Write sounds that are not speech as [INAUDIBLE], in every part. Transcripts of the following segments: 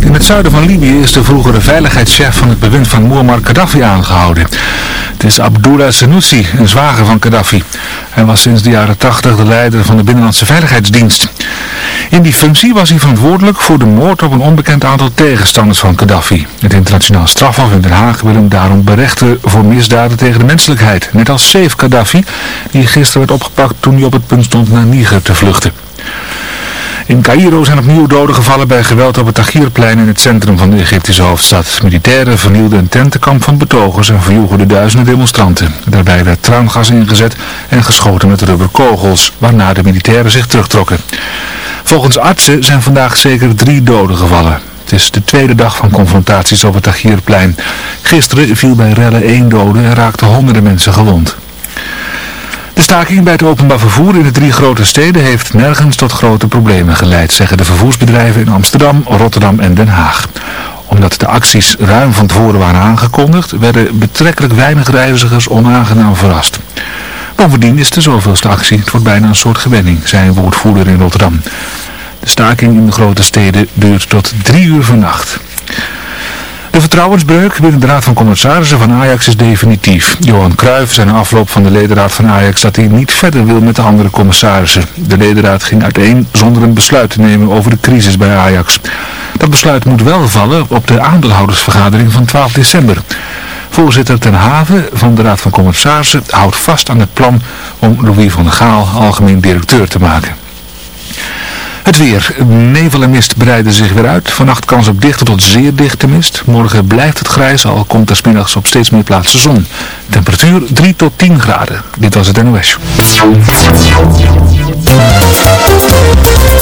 In het zuiden van Libië is de vroegere veiligheidschef van het bewind van Muammar Gaddafi aangehouden. Het is Abdullah Senussi, een zwager van Gaddafi. Hij was sinds de jaren 80 de leider van de Binnenlandse Veiligheidsdienst. In die functie was hij verantwoordelijk voor de moord op een onbekend aantal tegenstanders van Gaddafi. Het internationaal strafhof in Den Haag wil hem daarom berechten voor misdaden tegen de menselijkheid. Net als Saif Gaddafi, die gisteren werd opgepakt toen hij op het punt stond naar Niger te vluchten. In Cairo zijn opnieuw doden gevallen bij geweld op het Tahrirplein in het centrum van de Egyptische hoofdstad. Militairen vernielden een tentenkamp van betogers en verjoegen de duizenden demonstranten. Daarbij werd traangas ingezet en geschoten met rubberkogels, waarna de militairen zich terugtrokken. Volgens artsen zijn vandaag zeker drie doden gevallen. Het is de tweede dag van confrontaties op het Tahrirplein. Gisteren viel bij rellen één dode en raakten honderden mensen gewond. De staking bij het openbaar vervoer in de drie grote steden heeft nergens tot grote problemen geleid, zeggen de vervoersbedrijven in Amsterdam, Rotterdam en Den Haag. Omdat de acties ruim van tevoren waren aangekondigd, werden betrekkelijk weinig reizigers onaangenaam verrast. Bovendien is de zoveelste actie. Het wordt bijna een soort gewenning, zei een woordvoerder in Rotterdam. De staking in de grote steden duurt tot drie uur vannacht. De vertrouwensbreuk binnen de Raad van Commissarissen van Ajax is definitief. Johan Cruijff zei na afloop van de ledenraad van Ajax dat hij niet verder wil met de andere commissarissen. De ledenraad ging uiteen zonder een besluit te nemen over de crisis bij Ajax. Dat besluit moet wel vallen op de aandeelhoudersvergadering van 12 december. Voorzitter Ten Haven van de Raad van Commissarissen houdt vast aan het plan om Louis van Gaal algemeen directeur te maken. Het weer. Nevel en mist breiden zich weer uit. Vannacht kans op dichte tot zeer dichte mist. Morgen blijft het grijs, al komt er smiddags op steeds meer plaatsen zon. Temperatuur 3 tot 10 graden. Dit was het NOS.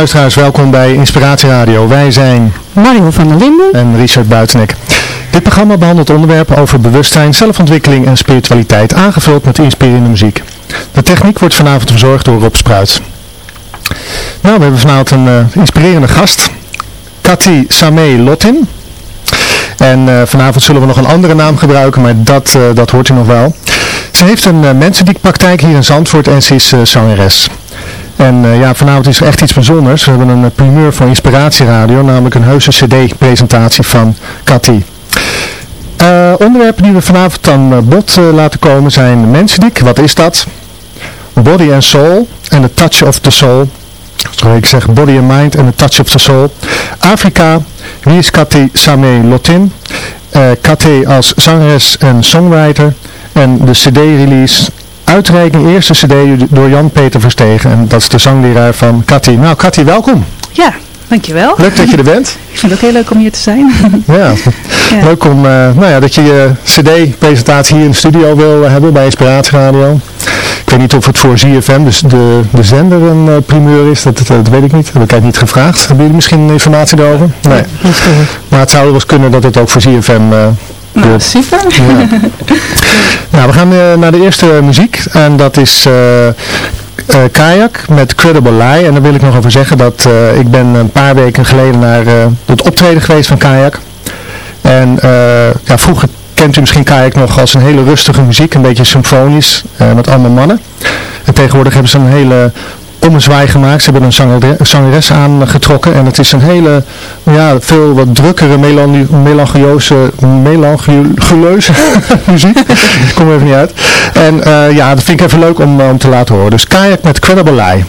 luisteraars, welkom bij Inspiratie Radio. Wij zijn Mario van der Linden. en Richard Buitenek. Dit programma behandelt onderwerpen over bewustzijn, zelfontwikkeling en spiritualiteit, aangevuld met inspirerende muziek. De techniek wordt vanavond verzorgd door Rob Spruit. Nou, we hebben vanavond een eh, inspirerende gast. Cathy Samé Lotin. En eh, vanavond zullen we nog een andere naam gebruiken, maar dat, eh, dat hoort u nog wel. Ze heeft een mensendiekpraktijk hier in Zandvoort en ze is zangeres. En ja, vanavond is er echt iets bijzonders. We hebben een primeur voor Inspiratieradio, namelijk een heuse cd-presentatie van Cathy. onderwerpen die we vanavond aan bod laten komen zijn mensendiek, wat is dat? Body and Soul en The Touch of the Soul. Sorry, ik zeg Body and Mind en The Touch of the Soul. Afrika, wie is Kate Same Lotin? Uh, als zangeres en songwriter. En de cd-release uitreiking eerste cd door Jan-Peter Verstegen. En dat is de zangleraar van Cathy. Nou, Cathy, welkom. Ja, dankjewel. Leuk dat je er bent. [LAUGHS] Ik vind het ook heel leuk om hier te zijn. ja, [LAUGHS] leuk om, uh, nou ja, dat je je cd-presentatie hier in de studio wil hebben bij Inspiratieradio. Ik weet niet of het voor ZFM, dus de, de zender, een uh, primeur is. Dat, dat, weet ik niet. Dat heb ik eigenlijk niet gevraagd. Hebben jullie misschien informatie daarover? Nee. Maar het zou wel eens kunnen dat het ook voor ZFM nou, super. Ja. [LAUGHS] nou, we gaan uh, naar de eerste muziek. En dat is uh, Kayak met Credible Lie. En daar wil ik nog over zeggen dat uh, ik ben een paar weken geleden naar uh, het optreden geweest van Kayak. En ja, vroeger kent u misschien Kayak nog als een hele rustige muziek, een beetje symfonisch, met allemaal mannen. En tegenwoordig hebben ze een hele ommezwaai gemaakt. Ze hebben een zanger, zangeres aangetrokken en het is een hele, ja, veel wat drukkere, melancholieuze, melancholieuze [LAUGHS] muziek. Ik kom even niet uit. En uh, ja, dat vind ik even leuk om, om te laten horen. Dus Kayak met Credible.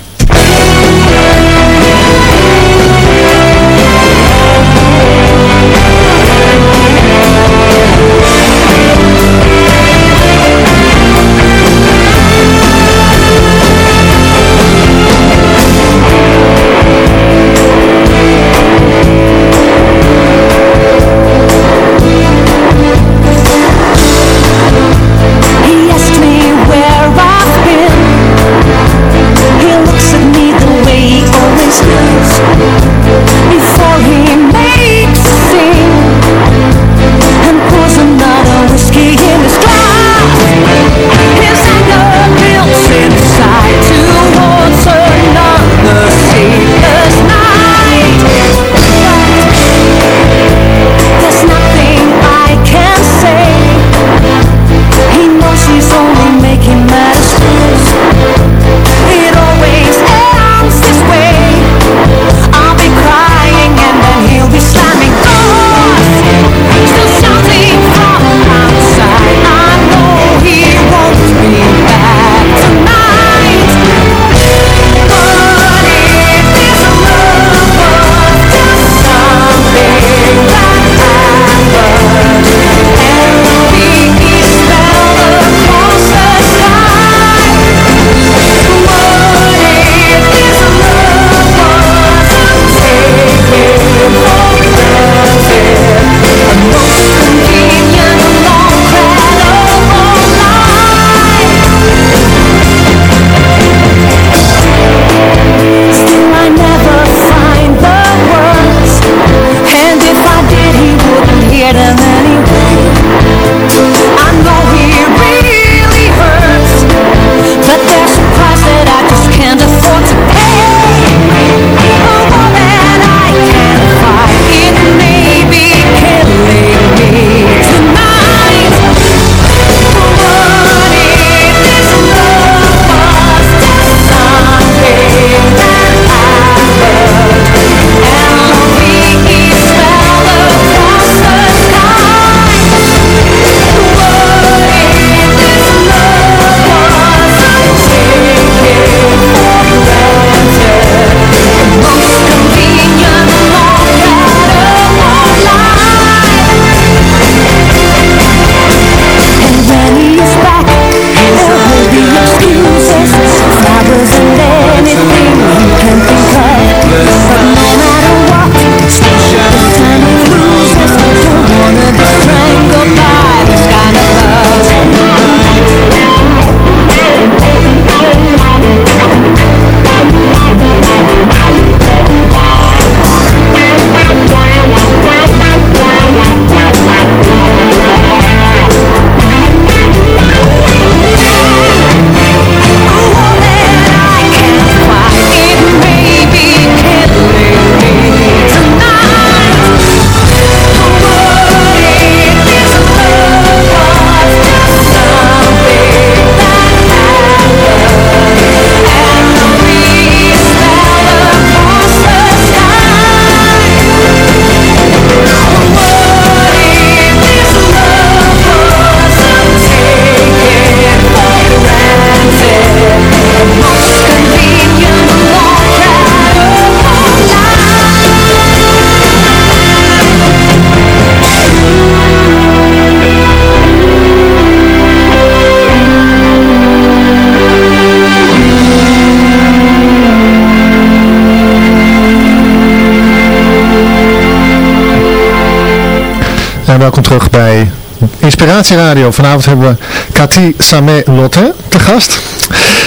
Terug bij Inspiratie Radio. Vanavond hebben we Cathy Samé Lotte te gast.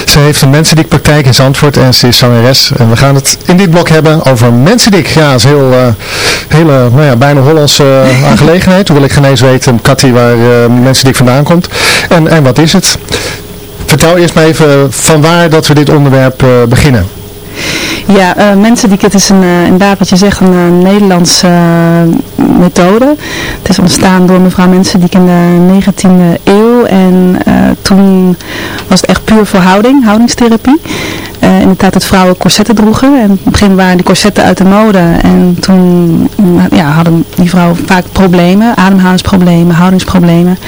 Ze heeft een mensendik-praktijk in Zandvoort en ze is zangeres. En we gaan het in dit blok hebben over mensendik. Ja, dat is heel, uh, hele, nou ja, bijna Hollandse uh, [LAUGHS] aangelegenheid. Hoewel ik geen eens weet, Cathy, waar uh, mensendik vandaan komt. En, en wat is het? Vertel eerst maar even van waar dat we dit onderwerp beginnen. Ja, uh, Mensendik, het is een, inderdaad wat je zegt, een uh, Nederlandse methode. Het is ontstaan door mevrouw Mensendik in de 19e eeuw en toen was het echt puur voor houding, houdingstherapie. in de tijd dat vrouwen corsetten droegen en op een begin waren die corsetten uit de mode en toen ja, hadden die vrouwen vaak problemen, ademhalingsproblemen, houdingsproblemen.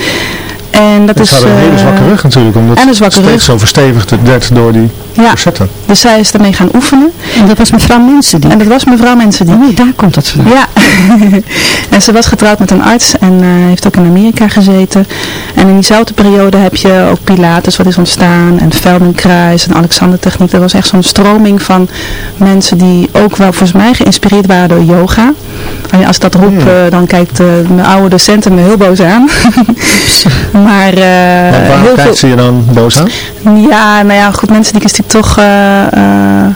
En dat is, hadden een hele zwakke rug natuurlijk, omdat en een zwakke steeds rug. zo verstevigd werd door die ja. corsetten. Dus zij is ermee gaan oefenen. En dat was mevrouw Mensendijk? En dat was mevrouw Mensendijk. Oh daar komt dat vandaan. Ja. [LAUGHS] en ze was getrouwd met een arts en uh, heeft ook in Amerika gezeten. En in diezelfde periode heb je ook Pilates wat is ontstaan en Feldenkruis en Alexander Techniek. Dat was echt zo'n stroming van mensen die ook wel volgens mij geïnspireerd waren door yoga. En als ik dat roep, Hmm. uh, dan kijkt uh, mijn oude docenten me heel boos aan. [LAUGHS] [LAUGHS] maar uh, waarom heel kijkt ze je dan boos aan? Ja, nou ja, goed, mensen die is natuurlijk toch... Uh, uh,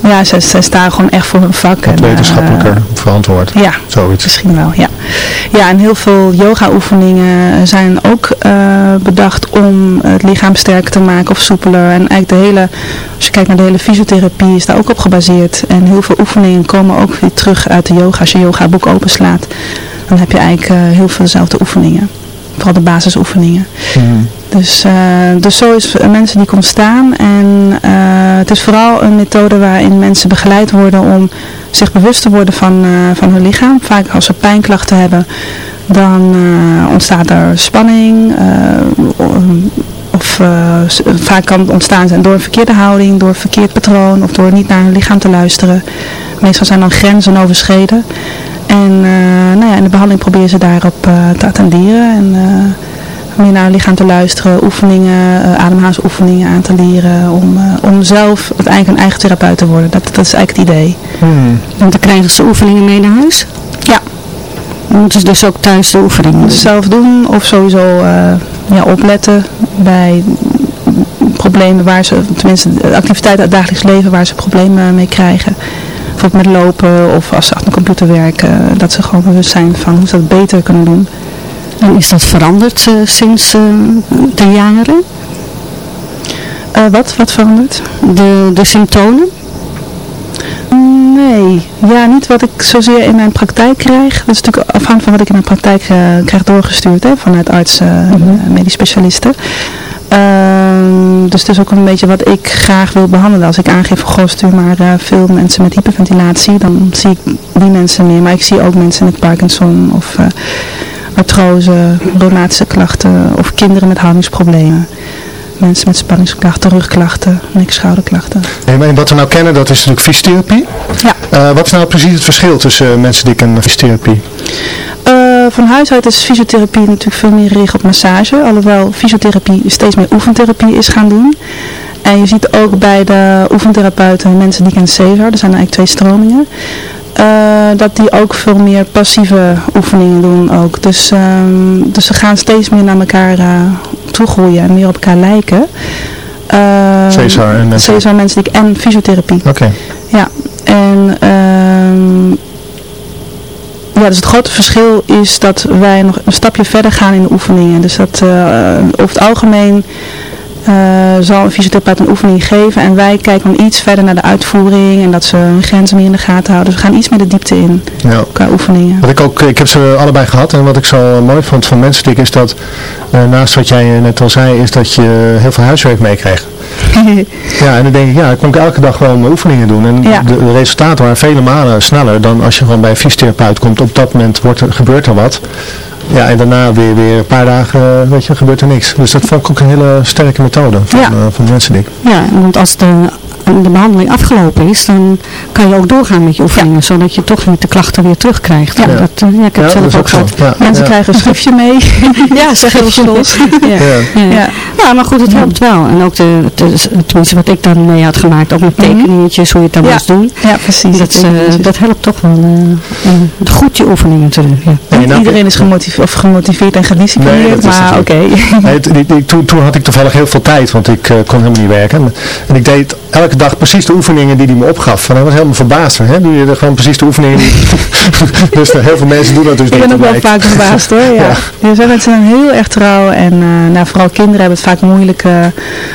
ja, zij staan gewoon echt voor hun vak. Wat en, wetenschappelijker uh, verantwoord. Ja, Zoiets. misschien wel, ja. Ja, en heel veel yoga oefeningen zijn ook uh, bedacht om het lichaam sterker te maken of soepeler. En eigenlijk de hele, als je kijkt naar de hele fysiotherapie, is daar ook op gebaseerd. En heel veel oefeningen komen ook weer terug uit de yoga. Als je yoga boek openslaat, dan heb je eigenlijk uh, heel veel dezelfde oefeningen. Vooral de basisoefeningen. Mm. Dus, uh, dus zo is mensen die ontstaan. En uh, het is vooral een methode waarin mensen begeleid worden om zich bewust te worden van, uh, van hun lichaam. Vaak als ze pijnklachten hebben, dan ontstaat er spanning. of vaak kan het ontstaan zijn door een verkeerde houding, door een verkeerd patroon of door niet naar hun lichaam te luisteren. Meestal zijn dan grenzen overschreden. En ja, in de behandeling proberen ze daarop te attenderen. En, meer naar het lichaam te luisteren, oefeningen, uh, ademhalingsoefeningen aan te leren, om, uh, om zelf uiteindelijk een eigen therapeut te worden. Dat, dat is eigenlijk het idee. Hmm. Want dan krijgen ze oefeningen mee naar huis? Ja. Dan moeten ze dus ook thuis de oefeningen zelf doen of sowieso uh, ja, opletten bij problemen waar ze, tenminste activiteiten uit het dagelijks leven waar ze problemen mee krijgen. Bijvoorbeeld met lopen of als ze achter een computer werken, dat ze gewoon bewust zijn van hoe ze dat beter kunnen doen. En is dat veranderd uh, sinds uh, de jaren? Uh, wat? Wat veranderd? De, de symptomen? Nee, ja, niet wat ik zozeer in mijn praktijk krijg. Dat is natuurlijk afhankelijk van wat ik in mijn praktijk krijg doorgestuurd hè, vanuit artsen en mm -hmm. medisch specialisten. Dus het is ook een beetje wat ik graag wil behandelen. Als ik aangeef goh, stuur maar uh, veel mensen met hyperventilatie, dan zie ik die mensen meer. Maar ik zie ook mensen met Parkinson of uh, artrose, reumatische klachten of kinderen met houdingsproblemen. Mensen met spanningsklachten, rugklachten, nek-schouderklachten. En wat we nou kennen, dat is natuurlijk fysiotherapie. Ja. Uh, wat is nou precies het verschil tussen uh, mensen die en fysiotherapie? Uh, van huis uit is fysiotherapie natuurlijk veel meer gericht op massage. Alhoewel fysiotherapie steeds meer oefentherapie is gaan doen. En je ziet ook bij de oefentherapeuten mensen die kennen Cesar. Er zijn eigenlijk twee stromingen. Uh, dat die ook veel meer passieve oefeningen doen ook. Dus, um, dus ze gaan steeds meer naar elkaar uh, toe groeien en meer op elkaar lijken. Uh, Cesar en mensen. Cesar, mensen die en fysiotherapie. Oké. Okay. Ja, en um, dus het grote verschil is dat wij nog een stapje verder gaan in de oefeningen. Dus dat over het algemeen zal een fysiotherapeut een oefening geven en wij kijken dan iets verder naar de uitvoering en dat ze hun grenzen meer in de gaten houden. Dus we gaan iets meer de diepte in ja. qua oefeningen. Wat ik, ook, ik heb ze allebei gehad en wat ik zo mooi vond van Mensenstik is dat, uh, naast wat jij net al zei, is dat je heel veel huiswerk meekreeg. [LAUGHS] ja, en dan denk ik, ja, ik kon ik elke dag gewoon mijn oefeningen doen. En ja. de, de, resultaten waren vele malen sneller dan als je gewoon bij een fysiotherapeut komt. Op dat moment wordt er, gebeurt er wat. Ja, en daarna weer, weer een paar dagen, weet je, gebeurt er niks. Dus dat vond ik ook een hele sterke methode van, ja. uh, van. Ja, want als de de behandeling afgelopen is, dan kan je ook doorgaan met je oefeningen, zodat je toch niet de klachten weer terugkrijgt. Ja, dat, eh, ja, ik heb Ja, zelf ook gehad. Ja. Mensen Ja. krijgen een schriftje mee. [LAUGHS] Ja, zeg heel soms. [LAUGHS] Ja. Ja. Ja. Maar goed, het helpt wel. En ook de, de, tenminste wat ik dan mee had gemaakt, ook met tekeningetjes, hoe je het dan Ja. moest doen. Ja, precies. Dat, eh, dat helpt toch wel eh, om goed je oefeningen te doen. Ja. En Niet nou- iedereen is gemotiveerd, of gemotiveerd en Nee, gedisciplineerd, is maar oké. Nee, toen, toen had ik toevallig heel veel tijd, want ik eh, kon helemaal niet werken. En ik deed elke dag precies de oefeningen die hij me opgaf. En hij was helemaal verbaasd. Hè? Doe je er gewoon precies de oefeningen die... [LAUGHS] dus eh, heel veel mensen doen dat dus Ik niet. ben ook wel vaak verbaasd hoor. Ja. [LAUGHS] Ja. Ja. Zijn mensen zijn heel erg trouw en eh, nou, vooral kinderen hebben het vaak moeilijk, eh,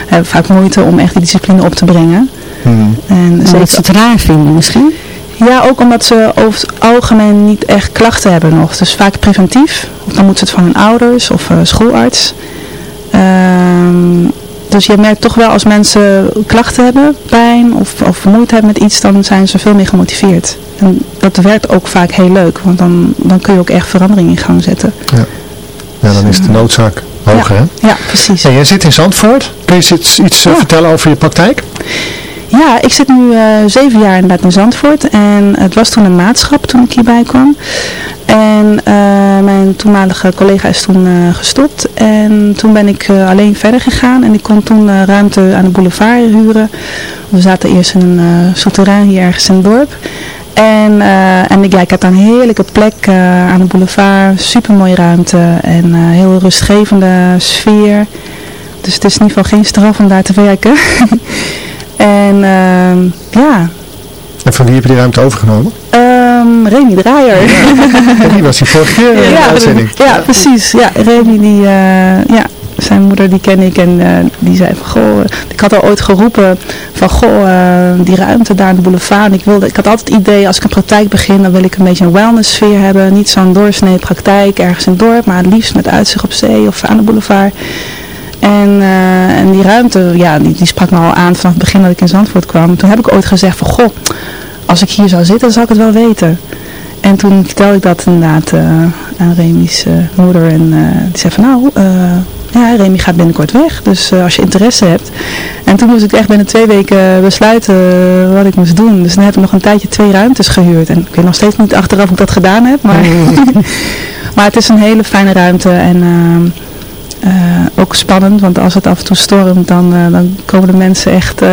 hebben vaak moeite om echt die discipline op te brengen. Hmm. En Dat zeker, ze het raar vinden misschien. ja, ook omdat ze over het algemeen niet echt klachten hebben nog. Dus vaak preventief. Of dan moeten ze het van hun ouders of schoolarts. Ehm, dus je merkt toch wel als mensen klachten hebben, pijn of, of vermoeidheid met iets, dan zijn ze veel meer gemotiveerd. En dat werkt ook vaak heel leuk, want dan, dan kun je ook echt verandering in gang zetten. Ja, dan is de noodzaak hoger. Hè? Ja, precies. En jij zit in Zandvoort. Kun je iets, iets eh, Ja. vertellen over je praktijk? Ja, ik zit nu eh, zeven jaar inderdaad in Zandvoort. En het was toen een maatschap toen ik hierbij kwam. Mijn toenmalige collega is toen eh, gestopt. En toen ben ik eh, alleen verder gegaan. En ik kon toen eh, ruimte aan de boulevard huren. We zaten eerst in een souterrain hier ergens in het dorp. En, en ik, ja, ik daar een heerlijke plek aan de boulevard. Super mooie ruimte. En heel rustgevende sfeer. Dus het is in ieder geval geen straf om daar te werken. [LAUGHS] En ehm, ja, En van wie heb je die ruimte overgenomen? Ehm Remy Draaier. [LAUGHS] Die was die vorige keer eh, in de ja, uitzending. ja, precies. Ja, Remy die, eh, ja, zijn moeder die ken ik en eh, die zei van goh, ik had al ooit geroepen van goh, die ruimte daar aan de boulevard. Ik, wilde, ik had altijd het idee als ik een praktijk begin, dan wil ik een beetje een wellness sfeer hebben. Niet zo'n doorsnee praktijk ergens in het dorp, maar het liefst met uitzicht op zee of aan de boulevard. En, en die ruimte, ja, die, die sprak me al aan vanaf het begin dat ik in Zandvoort kwam. Toen heb ik ooit gezegd van, goh, als ik hier zou zitten, zou ik het wel weten. En toen vertelde ik dat inderdaad eh, aan Remy's eh, moeder. En eh, die zei van, nou, ja, Remy gaat binnenkort weg. Dus als je interesse hebt. En toen moest ik echt binnen twee weken besluiten wat ik moest doen. Dus dan heb ik nog een tijdje twee ruimtes gehuurd. En ik weet nog steeds niet achteraf hoe ik dat gedaan heb. Maar, [LAUGHS] [LAUGHS] maar het is een hele fijne ruimte. En... ehm, eh, ook spannend, want als het af en toe stormt, dan, eh, dan komen de mensen echt [LAUGHS] uh,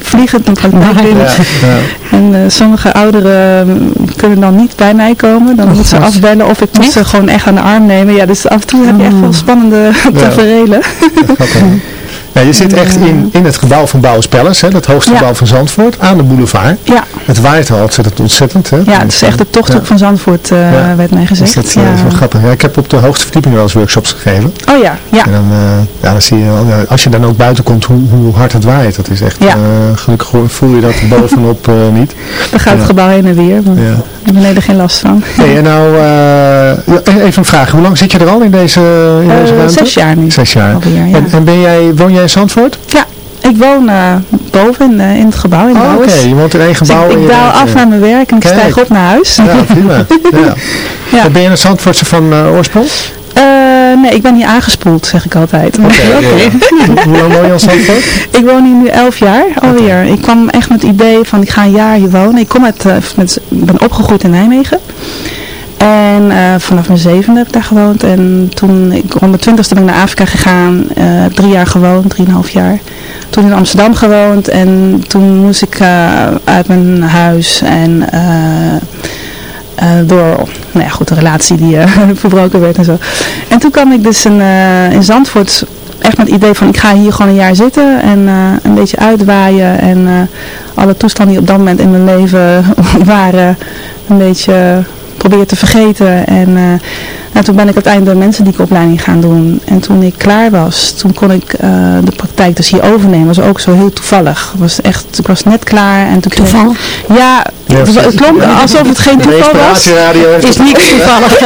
vliegend naar praktijk binnen. Ja, ja. En uh, sommige ouderen um, kunnen dan niet bij mij komen. Dan Oh, moeten ze God. afbellen of ik moet ze gewoon echt aan de arm nemen. Ja, dus af en toe heb je echt wel spannende tafereelen. [LAUGHS] Ja, je zit echt in, in het gebouw van Bouwers Palace, hè, het hoogste Ja. gebouw van Zandvoort, aan de boulevard. Ja, Het waait al ontzettend, ontzettend. Hè? ja, het is echt de tochthoek Ja. van Zandvoort, uh, Ja. werd mij Dus gezegd. dat eh, ja. is wel grappig. Ja, ik heb op de hoogste verdieping wel eens workshops gegeven. Oh ja, ja. En dan, eh, ja, dan zie je ja, als je dan ook buiten komt, hoe, hoe hard het waait. Dat is echt, Ja. eh, gelukkig voel je dat bovenop eh, [LAUGHS] niet. Dan gaat het Ja. gebouw heen en weer. Maar Ja. heb beneden geen last van. Hey, en nou, eh, ja, even een vraag. Hoe lang zit je er al in deze, in Eh, deze ruimte? zes jaar nu. Zes jaar. Alweer, ja. En, en ben jij, woon jij in Zandvoort? Ja, ik woon eh, boven in, eh, in het gebouw, in de Oh, Oké, je woont in één Dus gebouw. ik, en ik je daal af naar mijn werk en ik Kijk. stijg op naar huis. Ja, prima. [LAUGHS] Ja. Ja. En Ben je een Zandvoortse van eh, oorsprong? Nee, ik ben hier aangespoeld, zeg ik altijd. Oké. [LAUGHS] Hoe, hoe lang woon je al Zandvoort? [LAUGHS] Ik woon hier nu elf jaar alweer. Ik kwam echt met het idee van ik ga een jaar hier wonen. Ik kom uit, met, ik ben opgegroeid in Nijmegen. En eh, vanaf mijn zevende heb ik daar gewoond. En toen, ik, rond mijn twintigste ben ik naar Afrika gegaan. eh, drie jaar gewoond, drieënhalf jaar. Toen in Amsterdam gewoond. En toen moest ik eh, uit mijn huis. En door, nou ja goed, de relatie die [LAUGHS] verbroken werd en zo. En toen kwam ik dus in, in Zandvoort echt met het idee van ik ga hier gewoon een jaar zitten en een beetje uitwaaien en alle toestanden die op dat moment in mijn leven [LAUGHS] waren een beetje proberen te vergeten. En eh, nou, toen ben ik uiteindelijk de mensen die ik opleiding gaan doen. En toen ik klaar was, toen kon ik eh, de praktijk dus hier overnemen. was ook zo heel toevallig. Was echt, ik was net klaar en toen kreeg- Toeval? Ja, Ja, het, het klonk alsof het geen toeval was. Is niet toevallig. [LAUGHS]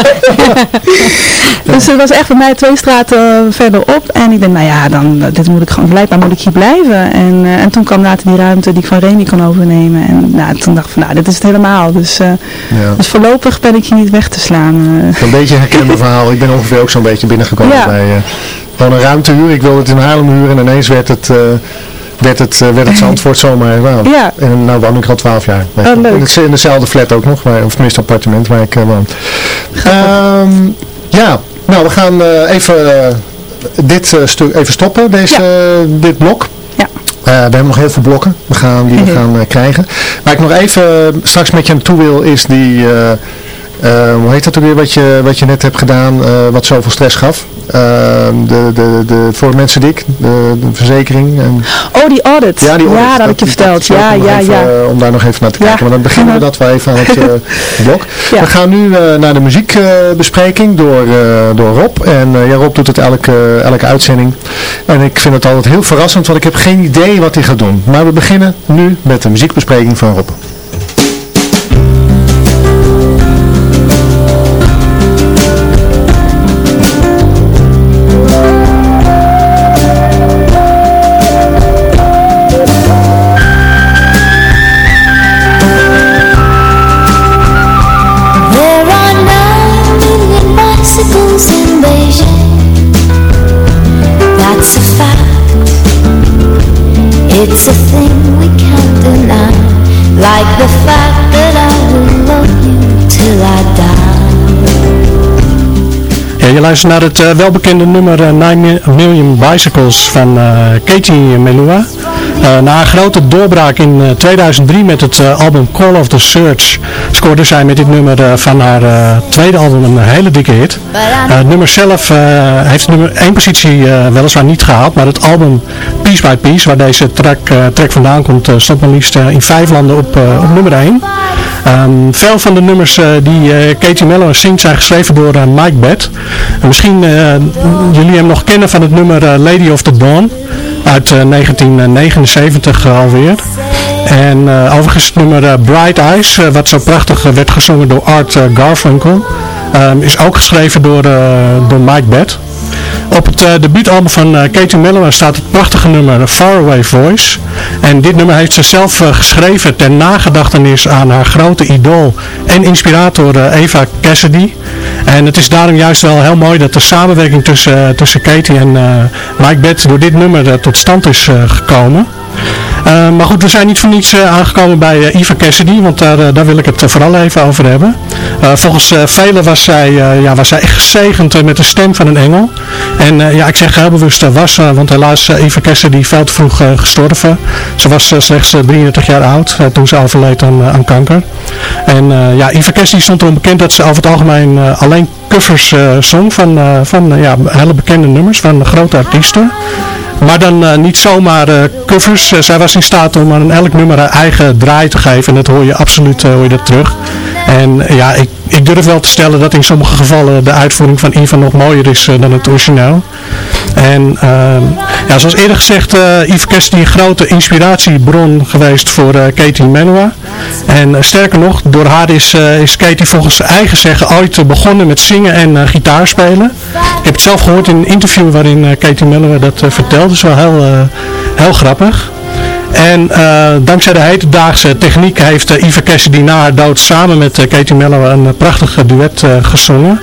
[LAUGHS] Dus het was echt bij mij twee straten verderop. En ik dacht, nou ja, dan, dit moet ik gewoon, blijkbaar moet ik hier blijven. En, eh, en toen kwam later die ruimte die ik van Remy kon overnemen. En nou, toen dacht ik van, nou, dit is het helemaal. Dus, eh, Ja. dus voorlopig ben ik hier niet weg te slaan. eh. Een beetje herkenbaar verhaal. Ik ben ongeveer ook zo'n beetje binnengekomen Ja. bij eh, gewoon een ruimte huren. Ik wilde het in Haarlem huren en ineens werd het, eh, werd het, eh, werd het Zandvoort zomaar. [LAUGHS] Nou, Ja. En nou woon ik al 12 jaar. Oh, leuk. In, dezelfde flat ook nog, of tenminste appartement waar ik woon. Ehm, ja, nou we gaan even dit stuk even stoppen, deze, dit blok. Ja. We hebben nog heel veel blokken we gaan, die we gaan eh, krijgen. Waar ik nog even straks met je naartoe wil is die, eh, eh, hoe heet dat ook weer wat je, wat je net hebt gedaan, eh, wat zoveel stress gaf. Eh, de, de, de, voor mensen dik, de, de verzekering. En, Oh, die audit. ja, die ja audit, dat had ik je verteld. Ja, ja, even, ja. eh, om daar nog even naar te Ja. kijken. Maar dan beginnen we Ja. [LAUGHS] dat wel even aan het eh, [LAUGHS] blok. Ja. We gaan nu naar de muziekbespreking door, door Rob. En ja, Rob doet het elke, elke uitzending. En ik vind het altijd heel verrassend, want ik heb geen idee wat hij gaat doen. Maar we beginnen nu met de muziekbespreking van Rob. Naar het eh, welbekende nummer eh, 9 Mi- Million Bicycles van eh, Katie Melua. Eh, na een grote doorbraak in eh, 2003 met het eh, album Call of the Search scoorde zij met dit nummer eh, van haar eh, tweede album een hele dikke hit. Eh, het nummer zelf eh, heeft nummer 1 positie eh, weliswaar niet gehaald, maar het album Piece by Piece, waar deze track, eh, vandaan komt, eh, stond maar liefst eh, in vijf landen op, eh, op nummer 1. Ehm, veel van de nummers eh, die eh, Katie Mello zingt zijn geschreven door eh, Mike Bett. En misschien jullie hem nog kennen van het nummer Lady of the Dawn uit eh, 1979 alweer. En overigens het nummer Bright Eyes, wat zo prachtig werd gezongen door Art Garfunkel, ehm, is ook geschreven door, door Mike Bett. Op het uh, debuutalbum van uh, Katie Mello staat het prachtige nummer Faraway Voice. En dit nummer heeft ze zelf geschreven ter nagedachtenis aan haar grote idool en inspirator Eva Cassidy. En het is daarom juist wel heel mooi dat de samenwerking tussen, tussen Katie en Mike Bett door dit nummer tot stand is gekomen. Uh, maar goed, we zijn niet voor niets uh, aangekomen bij uh, Eva Cassidy, want daar, daar wil ik het vooral even over hebben. volgens velen was zij, ja, was zij echt gezegend met de stem van een engel. En ja, ik zeg heel bewust was, want helaas Eva Cassidy veel te vroeg gestorven. Ze was slechts 33 jaar oud toen ze overleed aan, aan kanker. En ja, Eva Cassidy stond erom bekend dat ze over het algemeen alleen covers zong van, van ja, hele bekende nummers van grote artiesten. Maar dan uh, niet zomaar uh, covers. Uh, zij was in staat om aan elk nummer haar eigen draai te geven. En dat hoor je absoluut hoor je dat terug. En ja, ik, ik durf wel te stellen dat in sommige gevallen de uitvoering van Eva nog mooier is dan het origineel. En ehm, ja, zoals eerder gezegd, Eva Cassidy een grote inspiratiebron geweest voor Katie Manua. En sterker nog, door haar is, is Katie volgens eigen zeggen ooit begonnen met zingen en gitaarspelen. Ik heb het zelf gehoord in een interview waarin Katie Manua dat vertelde. Dat is wel heel, heel grappig. En uh, dankzij de hedendaagse techniek heeft uh, Eva Cassidy na haar dood samen met Katie Mello een prachtig duet gezongen.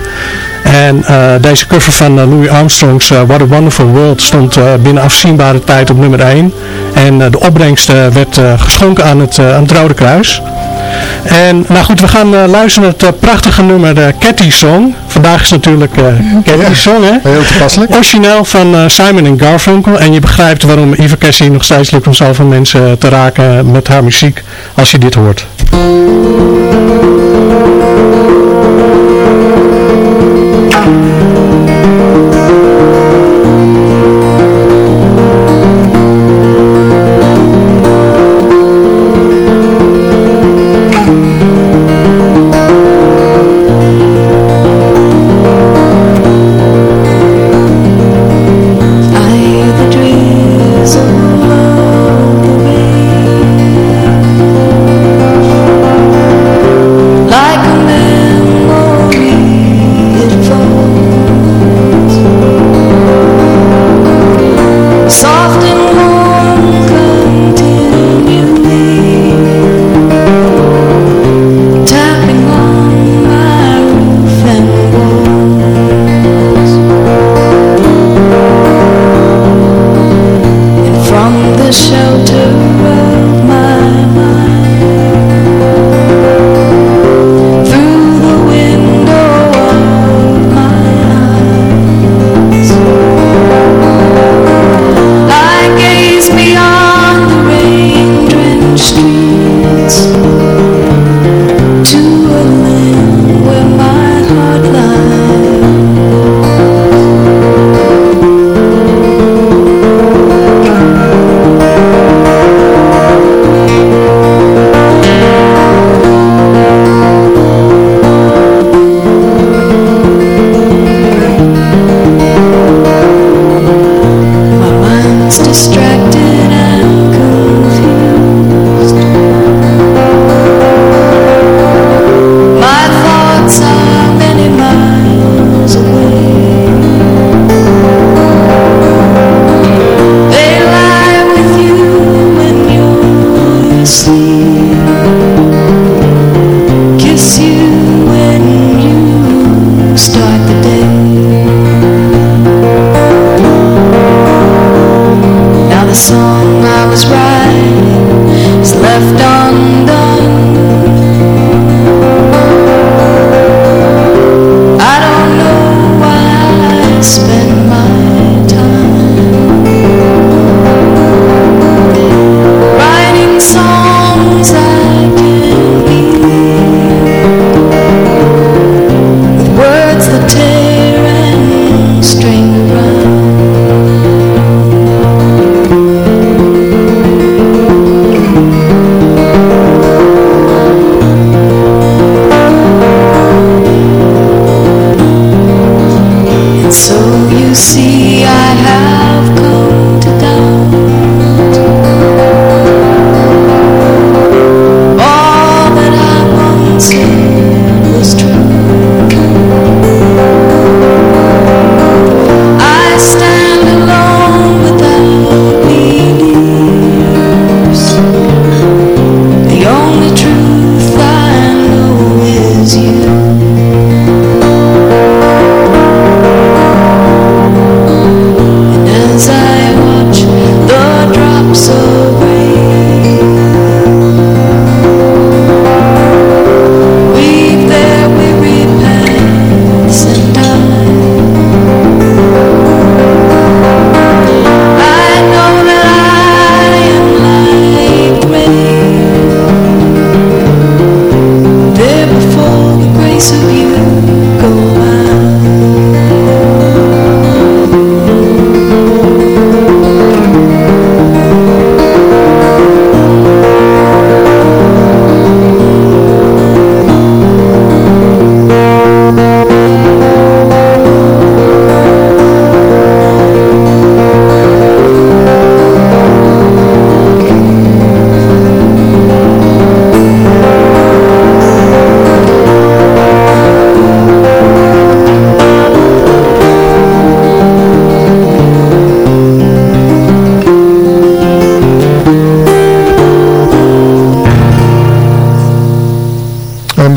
En deze cover van Louis Armstrong's What a Wonderful World stond binnen afzienbare tijd op nummer 1. En de opbrengst werd geschonken aan het, aan het Rode Kruis. En nou goed, we gaan uh, luisteren naar het uh, prachtige nummer uh, Catty Song. Vandaag is natuurlijk uh, Catty ja, Song, hè? Heel toepasselijk. Origineel van Simon en Garfunkel. En je begrijpt waarom Eva Cassie nog steeds lukt om zoveel mensen te raken met haar muziek als je dit hoort.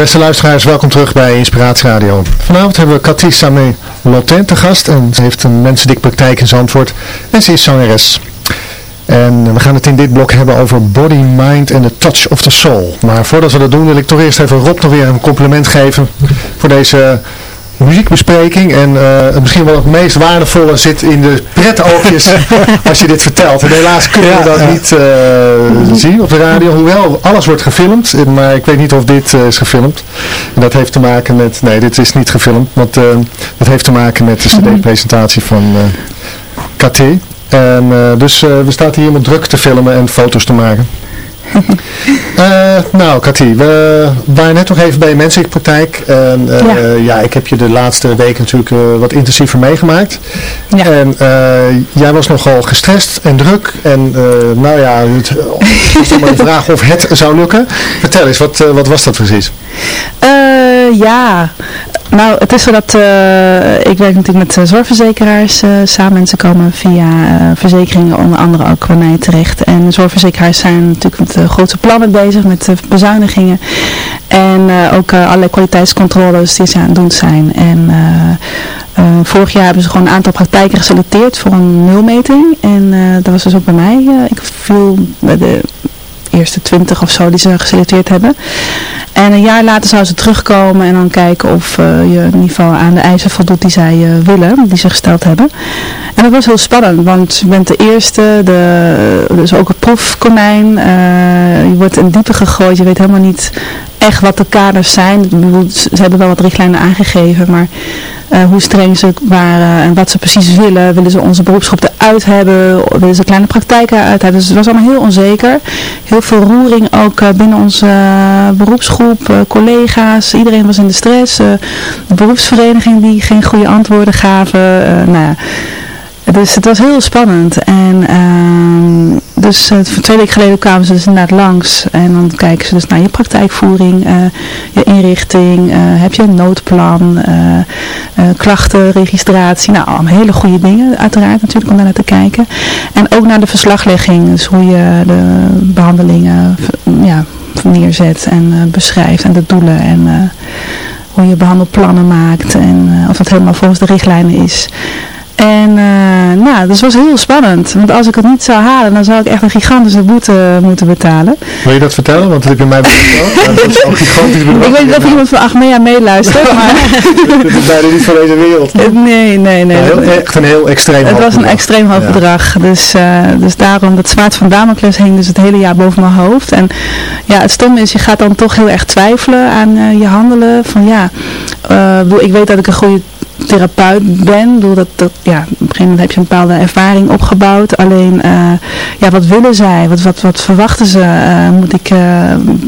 Beste luisteraars, welkom terug bij Inspiratie Radio. Vanavond hebben we Cathy Samé Lotin te gast en ze heeft een mensendikpraktijk in Zandvoort en ze is zangeres. En we gaan het in dit blok hebben over body, mind en the touch of the soul. Maar voordat we dat doen wil ik toch eerst even Rob nog weer een compliment geven voor deze muziekbespreking. En eh, misschien wel het meest waardevolle zit in de pretoogjes [LAUGHS] als je dit vertelt. En helaas kunnen we dat niet eh, zien op de radio. Hoewel alles wordt gefilmd. Maar ik weet niet of dit eh, is gefilmd. En dat heeft te maken met... Nee, dit is niet gefilmd. Want dat heeft te maken met de cd-presentatie van KT. En, dus we staan hier helemaal druk te filmen en foto's te maken. Eh, nou, Cathy, we waren net nog even bij je menselijkpraktijk. En eh, ja. Ja. ik heb je de laatste weken natuurlijk eh, wat intensiever meegemaakt. En eh, jij was nogal gestrest en druk. En nou ja, het dan maar de vraag of het zou lukken. Vertel eens, wat, wat was dat precies? Ja, nou het is zo dat eh, ik werk natuurlijk met eh, zorgverzekeraars eh, samen en ze komen via verzekeringen onder andere ook bij mij terecht. En zorgverzekeraars zijn natuurlijk met grote plannen bezig, met bezuinigingen en ook allerlei kwaliteitscontroles die ze aan het doen zijn. En vorig jaar hebben ze gewoon een aantal praktijken geselecteerd voor een nulmeting en dat was dus ook bij mij. ik viel bij de eerste twintig of zo die ze geselecteerd hebben. En een jaar later zouden ze terugkomen en dan kijken of eh, je geval aan de eisen voldoet die zij eh, willen, die ze gesteld hebben. En dat was heel spannend, want je bent de eerste, de, dus ook een proefkonijn. eh, je wordt in diepe gegooid, je weet helemaal niet echt wat de kaders zijn. Ze hebben wel wat richtlijnen aangegeven, maar eh, hoe streng ze waren en wat ze precies willen. Willen ze onze beroepsgroep eruit hebben? Willen ze kleine praktijken eruit hebben? Dus het was allemaal heel onzeker. Heel veel roering ook eh, binnen onze eh, beroepsgroep, collega's. Iedereen was in de stress. de beroepsvereniging die geen goede antwoorden gaven. nou ja. Dus het was heel spannend. En ehm, dus eh, twee weken geleden kwamen ze dus inderdaad langs. En dan kijken ze dus naar je praktijkvoering, eh, je inrichting, eh, heb je een noodplan, klachtenregistratie. Nou, allemaal hele goede dingen uiteraard natuurlijk om daar naar te kijken. En ook naar de verslaglegging, dus hoe je de behandelingen ja, neerzet en beschrijft en de doelen en hoe je behandelplannen maakt en of dat helemaal volgens de richtlijnen is. En eh, nou, dat was heel spannend. Want als ik het niet zou halen, dan zou ik echt een gigantische boete moeten betalen. Wil je dat vertellen? Want dat heb je mij. Ja, dat is ook gigantisch bedrag. Ik weet niet of iemand van Achmea meeluistert, [LAUGHS] maar... Dit is bijna niet van deze wereld. Nee, nee, nee. Ja, heel, echt een heel extreem Het was een extreem hoog Ja. bedrag. Dus, eh, dus daarom, dat zwaard van Damocles hing dus het hele jaar boven mijn hoofd. En ja, het stomme is, je gaat dan toch heel erg twijfelen aan eh, je handelen. Van ja, ik weet dat ik een goede therapeut ben. Ik bedoel, dat, dat, ja, op een gegeven moment heb je een bepaalde ervaring opgebouwd. Alleen, eh, ja, wat willen zij? Wat, wat, wat verwachten ze? Eh, moet ik eh,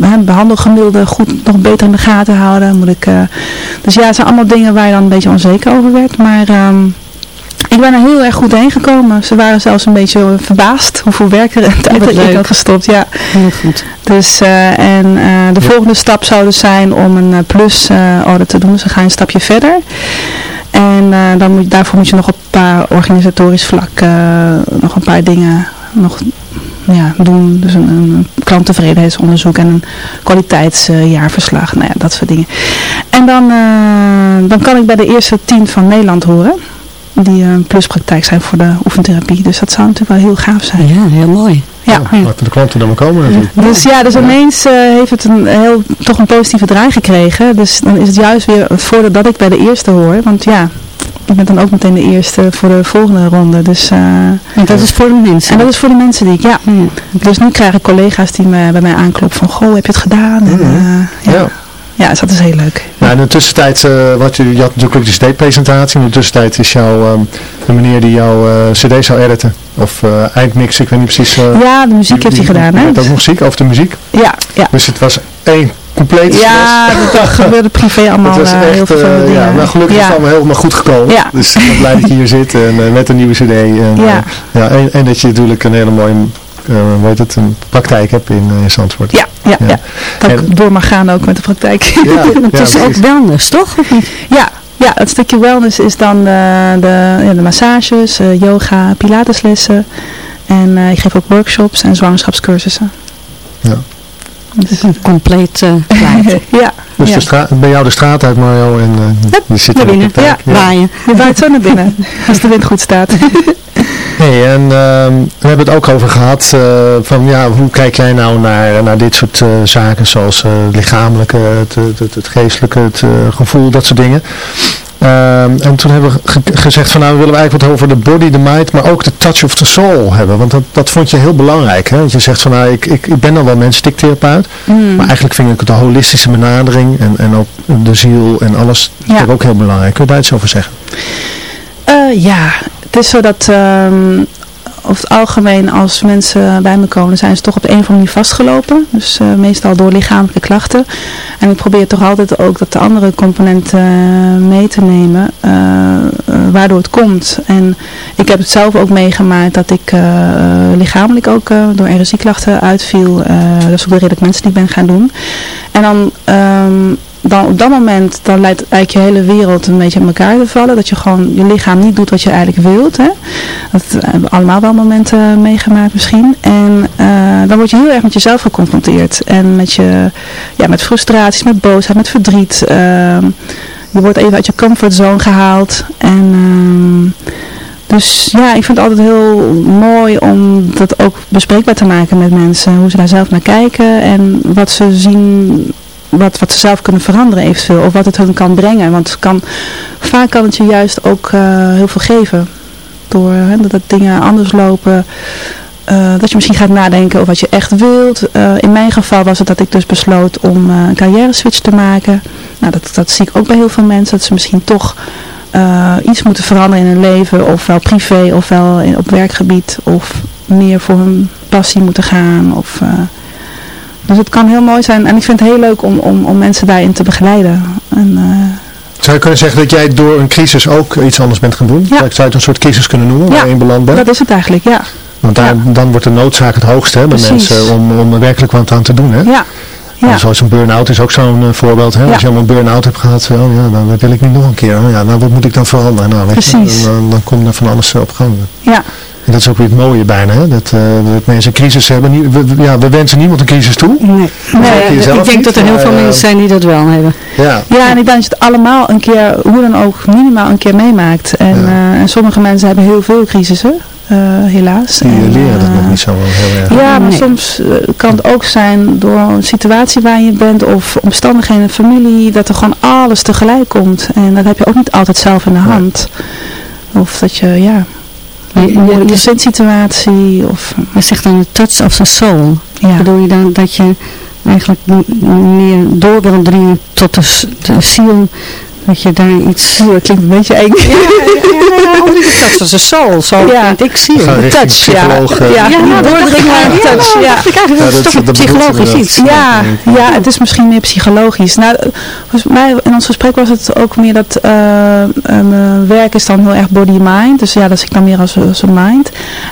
hè, behandelgemiddelde goed nog beter in de gaten houden? Moet ik, eh, dus ja, het zijn allemaal dingen waar je dan een beetje onzeker over werd. Maar... ehm, ik ben er heel erg goed heen gekomen. Ze waren zelfs een beetje verbaasd hoeveel werk er en tijd in leuk. had gestopt. Ja. Heel goed. Dus, eh, en eh, de volgende stap zou dus zijn om een eh, plus eh, order te doen. Dus dan ga je een stapje verder. En eh, dan moet, daarvoor moet je nog op een paar organisatorisch vlak eh, nog een paar dingen nog ja, doen. Dus een, een klanttevredenheidsonderzoek en een kwaliteitsjaarverslag. nou ja, dat soort dingen. En dan, eh, dan kan ik bij de eerste tien van Nederland horen. Die een pluspraktijk zijn voor de oefentherapie. Dus dat zou natuurlijk wel heel gaaf zijn. Ja, heel mooi. Ja. Laten de klanten dan maar komen natuurlijk. Dus ja, dus ineens eh, heeft het een heel, toch een positieve draai gekregen. Dus dan is het juist weer het voordeel dat ik bij de eerste hoor. Want ja, ik ben dan ook meteen de eerste voor de volgende ronde. Dus, eh, En dat is voor de mensen. en dat is voor de mensen die ik, ja. Ja. Dus nu krijg ik collega's die me, bij mij aankloppen van, goh, heb je het gedaan? En, eh, ja. Ja. Ja, dus dat is heel leuk. Nou, in de tussentijd, eh, wat je, je had natuurlijk ook de CD-presentatie. In de tussentijd is jouw, ehm, de meneer die jouw eh, CD zou editen. Of eh, eindmix, ik weet niet precies. Ja, de muziek heeft hij gedaan, Die hè? ook nog muziek, over de muziek. Ja, ja. Dus het was één complete Ja, [LAUGHS] dat gebeurde privé allemaal Het was heel echt, veel dingen. ja, maar gelukkig is het allemaal helemaal goed gekomen. Ja. Dus ik ben blij dat je hier zit en, met een nieuwe cd. En, Ja. ja, en, en dat je natuurlijk een hele mooie eh, hoe heet het, een praktijk hebt in, eh, in Zandvoort. Ja, ja, Ja. En- door mag gaan ook met de praktijk. Ja, [LAUGHS] Het ja, is ook wellness, toch? Of niet? Ja, ja, het stukje wellness is dan de, de, ja, de massages, eh, yoga, pilateslessen. En eh, ik geef ook workshops en zwangerschapscursussen. Ja. Het is een compleet eh [LAUGHS] plaatje. ja, Dus Ja. de straat, bij jou de straat uit Mario en eh, je zit Naar in de binnen, ja, waaien. Je waait zo naar binnen, [LAUGHS] als de wind goed staat. Hey, en ehm, we hebben het ook over gehad eh, van ja, hoe kijk jij nou naar, naar dit soort eh, zaken zoals eh, het lichamelijke, het, het, het, het geestelijke, het gevoel, dat soort dingen. Ehm, en toen hebben we ge- gezegd van nou willen we eigenlijk wat over de body, de mind, maar ook de touch of the soul hebben. Want dat, dat vond je heel belangrijk. Hè? Want je zegt van nou ik, ik, ik ben dan wel menselijk therapeut, Mm. maar eigenlijk vind ik de holistische benadering en, en ook de ziel en alles Ja. ook heel belangrijk. Kun je daar iets over zeggen? Eh, ja, het is zo dat ehm, over het algemeen als mensen bij me komen, zijn ze toch op een of andere manier vastgelopen. Dus eh, meestal door lichamelijke klachten. En ik probeer toch altijd ook dat de andere componenten eh, mee te nemen, eh, waardoor het komt. En ik heb het zelf ook meegemaakt dat ik lichamelijk ook door RSI-klachten uitviel. Dat is ook de reden dat ik mensen ik ben gaan doen. En dan... ehm, dan op dat moment, dan lijkt eigenlijk je hele wereld een beetje aan elkaar te vallen. Dat je gewoon je lichaam niet doet wat je eigenlijk wilt. Hè? Dat hebben we allemaal wel momenten meegemaakt misschien. En eh, dan word je heel erg met jezelf geconfronteerd. En met, je, ja, met frustraties, met boosheid, met verdriet. Ehm, je wordt even uit je comfortzone gehaald. En... ehm, dus ja, ik vind het altijd heel mooi om dat ook bespreekbaar te maken met mensen. Hoe ze daar zelf naar kijken en wat ze zien, wat, wat ze zelf kunnen veranderen eventueel. Of wat het hun kan brengen. Want kan, vaak kan het je juist ook eh, heel veel geven. Door hè, dat, dingen anders lopen. eh, dat je misschien gaat nadenken over wat je echt wilt. Eh, in mijn geval was het dat ik dus besloot om een carrière switch te maken. Nou, dat, dat zie ik ook bij heel veel mensen. Dat ze misschien toch iets moeten veranderen in hun leven. Ofwel privé, ofwel in, op werkgebied. Of meer voor hun passie moeten gaan. Of, dus het kan heel mooi zijn. En ik vind het heel leuk om, om, om mensen daarin te begeleiden. En, eh, Zou je kunnen zeggen dat jij door een crisis ook iets anders bent gaan doen? Zou je het een soort crisis kunnen noemen waar je in beland bent? dat is het eigenlijk, ja. Want daar, dan wordt de noodzaak het hoogst hè, bij Precies. mensen om, om er werkelijk wat aan te doen. Hè? Ja. Ja. Zoals een burn-out is ook zo'n eh, voorbeeld. Hè? Ja. Als je allemaal een burn-out hebt gehad, oh, ja, dan wil ik niet nog een keer. Ja, nou, wat moet ik dan veranderen? Nou, weet je, Precies. dan, dan komt er van alles op gang. Ja. En dat is ook weer het mooie bijna, hè? Dat, eh, dat mensen een crisis hebben. We, we- ja, we wensen niemand een crisis toe. Nee. Jezelf ik denk niet, dat er heel maar, veel eh, mensen zijn die dat wel hebben. Ja. Ja, en ik denk dat je het allemaal een keer, hoe dan ook, minimaal een keer meemaakt. En, eh, en sommige mensen hebben heel veel crisissen, eh, helaas. Die En, leren dat eh, nog niet zo heel erg. Ja, maar Nee. soms eh, kan het ook zijn door een situatie waar je bent of omstandigheden in de familie, dat er gewoon alles tegelijk komt. En dat heb je ook niet altijd zelf in de hand. Of dat je, ja, Je, je, je. Of, je zegt dan de touch of the soul. ja. Bedoel je dan dat je eigenlijk meer door wil dringen tot de, de ziel, dat je daar iets... Dat klinkt een beetje eng. Ja, ja, touch of the soul, zo Ja. vind ik gaan richting touch, ja. eh, Ja, Ja, nou, dat ja, touch. nou, Ja. dat Ja, dat is dat- toch dat een psychologisch iets. Ja, ja, het is misschien meer psychologisch. Nou, volgens mij in ons gesprek was het ook meer dat eh, eh, mijn werk is dan heel erg body-mind. Dus ja, dat zie ik dan meer als, als een mind.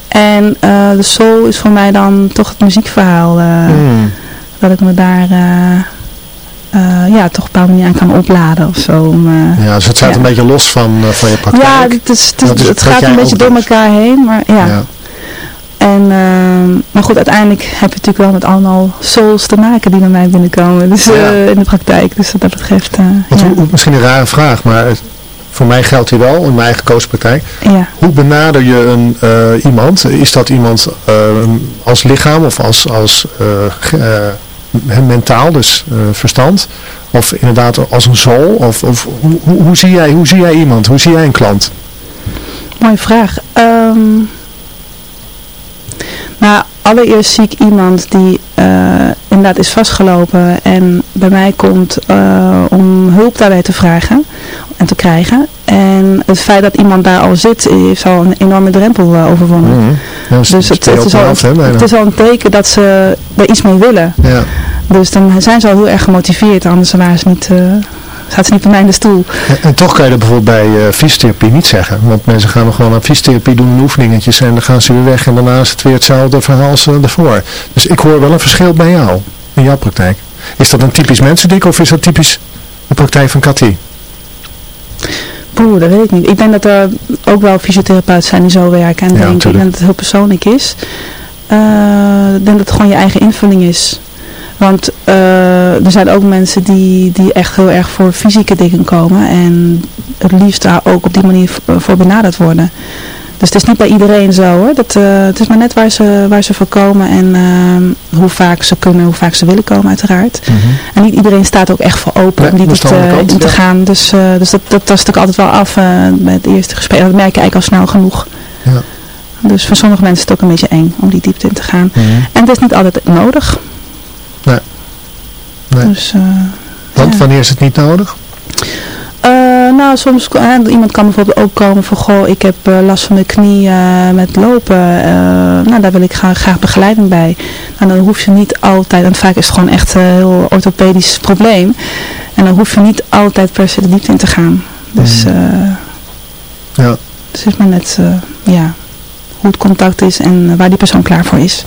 En eh, de soul is voor mij dan toch het muziekverhaal. eh, Hmm. Dat ik me daar eh, eh, ja, toch op een bepaalde manier aan kan opladen of zo. Om, eh, Ja, dus het staat Ja. een beetje los van, eh, van je praktijk. ja, het, is, het, is- Dat is het gaat een beetje door elkaar heen. Maar ja. Ja. En, ehm, maar goed, uiteindelijk heb je natuurlijk wel met allemaal souls te maken die bij mij binnenkomen. Dus Ja. in de praktijk. Dus wat dat betreft, Want hoe, misschien een rare vraag, maar voor mij geldt hier wel, in mijn eigen coachpraktijk. ja. Hoe benader je een, iemand? Is dat iemand als lichaam of als, als mentaal, dus eh, verstand? Of inderdaad als een soul? Of, of hoe, hoe, zie jij, hoe zie jij iemand? Hoe zie jij een klant? Mooie vraag. Ehm, nou, allereerst zie ik iemand die eh, inderdaad is vastgelopen en bij mij komt eh, om hulp daarbij te vragen en te krijgen. En het feit dat iemand daar al zit, heeft al een enorme drempel eh, overwonnen. Is Dus het, is al, het is al een teken dat ze er iets mee willen. Ja. Dus dan zijn ze al heel erg gemotiveerd, anders waren ze niet, zaten ze niet bij mij in de stoel. En, en toch kan je dat bijvoorbeeld bij eh, fysiotherapie niet zeggen. Want mensen gaan gewoon aan fysiotherapie doen en oefeningetjes en dan gaan ze weer weg en daarna is het weer hetzelfde verhaal als daarvoor. Dus ik hoor wel een verschil bij jou, in jouw praktijk. Is dat een typisch mensending of is dat typisch de praktijk van Cathy? Poeh, dat weet ik niet. Ik denk dat er ook wel fysiotherapeuten zijn die zo werken. En Ja, denk ik denk dat het heel persoonlijk is. Eh, ik denk dat het gewoon je eigen invulling is. Want eh, er zijn ook mensen die, die echt heel erg voor fysieke dingen komen. En het liefst daar ook op die manier voor, voor benaderd worden. Dus het is niet bij iedereen zo hoor. Dat, eh, het is maar net waar ze, waar ze voor komen en ehm, hoe vaak ze kunnen, hoe vaak ze willen komen uiteraard. En niet iedereen staat ook echt voor open om die kant, in te ja. gaan. Dus, eh, dus dat, dat tast ik altijd wel af eh, bij het eerste gesprek. Dat merk je eigenlijk al snel genoeg. Ja. Dus voor sommige mensen is het ook een beetje eng om die diepte in te gaan. Mhm. En het is niet altijd nodig. Nee. Dus, eh, Want ja. wanneer is het niet nodig? Eh, nou, soms eh, iemand kan bijvoorbeeld ook komen van, goh, ik heb last van mijn knie met lopen. Nou, daar wil ik graag, graag begeleiding bij. Nou, dan hoef je niet altijd, en vaak is het gewoon echt een heel orthopedisch probleem. En dan hoef je niet altijd per se de diepte in te gaan. Dus, eh Ja. dus het is maar net, ja, hoe het contact is en waar die persoon klaar voor is.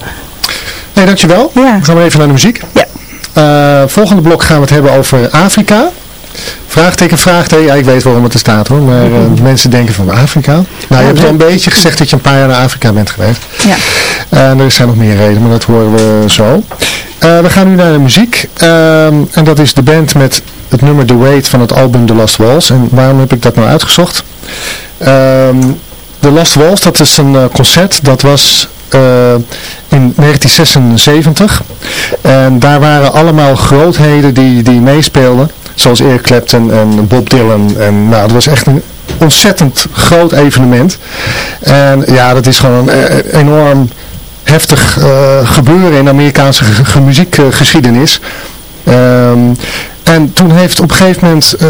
Nee, dankjewel. Ja. We gaan weer even naar de muziek. Ja. Eh, volgende blok gaan we het hebben over Afrika. Vraagteken, vraagteken. Ja, ik weet waarom het er staat hoor. Maar eh, [LAUGHS] mensen denken van Afrika. Nou, je hebt al een beetje gezegd dat je een paar jaar naar Afrika bent geweest. Ja. En er zijn nog meer redenen, maar dat horen we zo. Eh, we gaan nu naar de muziek. Ehm, en dat is de band met het nummer The Wait van het album The Last Walls. En waarom heb ik dat nou uitgezocht? Ehm The Last Walls, dat is een eh, concert. Dat was eh, in 1976. En daar waren allemaal grootheden die, die meespeelden. Zoals Eric Clapton en Bob Dylan. En nou, het was echt een ontzettend groot evenement. En ja, dat is gewoon een eh, enorm heftig eh, gebeuren in Amerikaanse ge- ge- muziekgeschiedenis. Ehm, en toen heeft op een gegeven moment eh,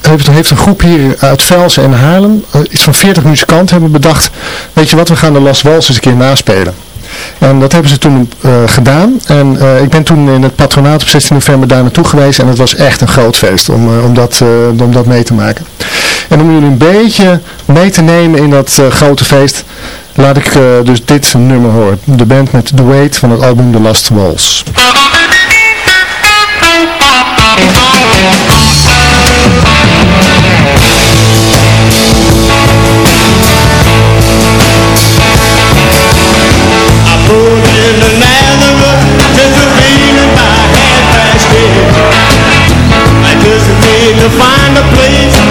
heeft, heeft een groep hier uit Velsen en Haarlem, eh, iets van 40 muzikanten hebben bedacht, weet je wat, we gaan de Las Walls eens een keer naspelen. En dat hebben ze toen eh, gedaan. En eh, ik ben toen in het patronaat op 16 november daar naartoe geweest. En het was echt een groot feest om, om, dat, om dat mee te maken. En om jullie een beetje mee te nemen in dat grote feest, laat ik dus dit nummer horen. De band met The Weight van het album The Last Walls. To find a place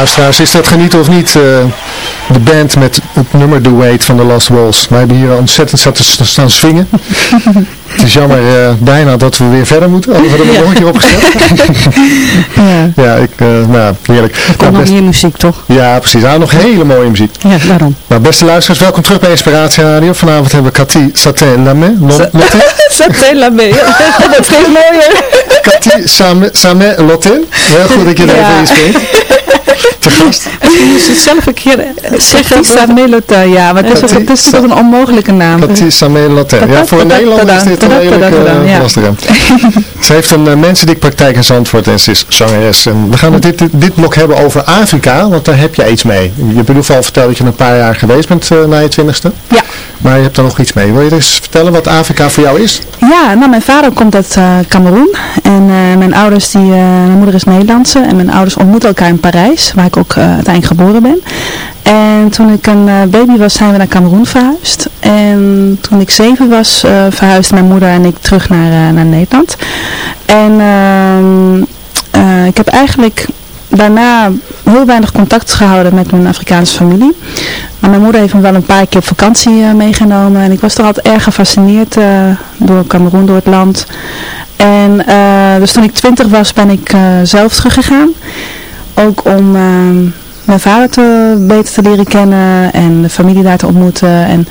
luisteraars, is dat genieten of niet? eh, de band met het nummer The Wait van The Lost Walls. Wij hebben hier ontzettend zat te staan swingen. [LAUGHS] het is jammer eh, bijna dat we weer verder moeten. Anders hadden we nog een keer opgezet. [LAUGHS] Ja. ja, ik, eh, nou, heerlijk. Er Nou, nog meer muziek, toch? ja, precies. Nou, nog hele mooie muziek. Ja, daarom. Nou, beste luisteraars, welkom terug bij Inspiratie Radio. Vanavond hebben we Cathy Satin Lamé. Lotte. Saté Labé. Dat is mooier. Cathy Samet Lotin. Heel goed dat je er Ja. in spreekt. [LAUGHS] Te gast. Misschien moest je het zelf een keer zeggen. Melota, ja, maar het is, het is toch een onmogelijke naam. Cathy Samet Lotin. Ja, voor een Nederlander is dit een redelijk eh, lastig. [LAUGHS] Ze heeft een uh, mensendiekpraktijk in Zandvoort en ze is zangeres. En we gaan het dit, dit, dit blok hebben over Afrika, want daar heb je iets mee. Je ieder geval verteld dat je een paar jaar geweest bent uh, na je twintigste. Ja. Maar je hebt er nog iets mee. Wil je eens vertellen wat Afrika voor jou is? Ja, nou mijn vader komt uit uh, Cameroen en uh, mijn ouders, die, mijn moeder is Nederlandse en mijn ouders ontmoeten elkaar in Parijs, waar ik ook uiteindelijk geboren ben. En toen ik een uh, baby was, zijn we naar Cameroen verhuisd. En toen ik zeven was, uh, verhuisden mijn moeder en ik terug naar, uh, naar Nederland. En uh, ik heb eigenlijk daarna heel weinig contact gehouden met mijn Afrikaanse familie. Maar mijn moeder heeft me wel een paar keer op vakantie meegenomen. En ik was toch altijd erg gefascineerd door Cameroen, door het land. En dus toen ik twintig was, ben ik zelf teruggegaan. Ook om mijn vader te, beter te leren kennen en de familie daar te ontmoeten. En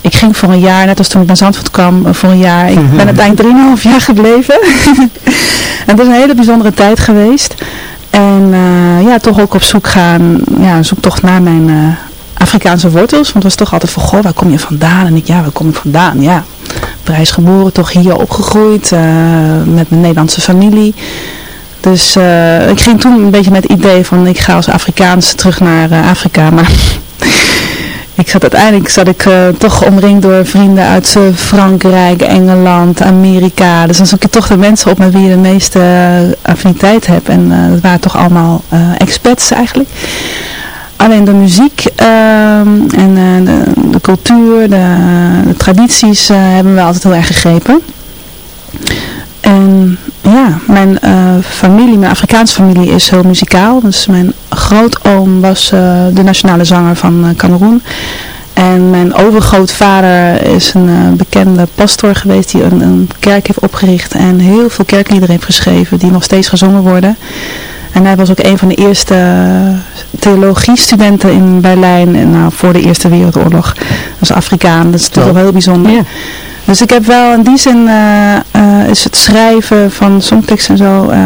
ik ging voor een jaar, net als toen ik naar Zandvoort kwam, voor een jaar. Ik ben [LAUGHS] uiteindelijk 3,5 jaar gebleven. [LAUGHS] en dat is een hele bijzondere tijd geweest. En uh, ja, toch ook op zoek gaan, ja, zoektocht naar mijn uh, Afrikaanse wortels. Want het was toch altijd van, goh, waar kom je vandaan? En ik, ja, waar kom ik vandaan? Ja, Parijs geboren, toch hier opgegroeid, uh, met mijn Nederlandse familie. Dus ik ging toen een beetje met het idee van, ik ga als Afrikaans terug naar Afrika. Maar [LAUGHS] ik zat uiteindelijk zat ik uh, toch omringd door vrienden uit Frankrijk, Engeland, Amerika. Dus dan zoek je toch de mensen op met wie je de meeste affiniteit hebt. En dat waren toch allemaal expats eigenlijk. Alleen de muziek en de, de, cultuur, de, de tradities hebben we altijd heel erg gegrepen. En ja, mijn uh, familie, mijn Afrikaanse familie is heel muzikaal. Dus mijn grootoom was uh, de nationale zanger van uh, Cameroen. En mijn overgrootvader is een bekende pastoor geweest die een, een, kerk heeft opgericht en heel veel kerkliederen heeft geschreven die nog steeds gezongen worden. En hij was ook een van de eerste theologiestudenten in Berlijn en, nou, voor de Eerste Wereldoorlog. Dat is Afrikaan, dat is toch wel heel bijzonder. Ja. Dus ik heb wel in die zin uh, uh, is het schrijven van songteksten en zo, uh,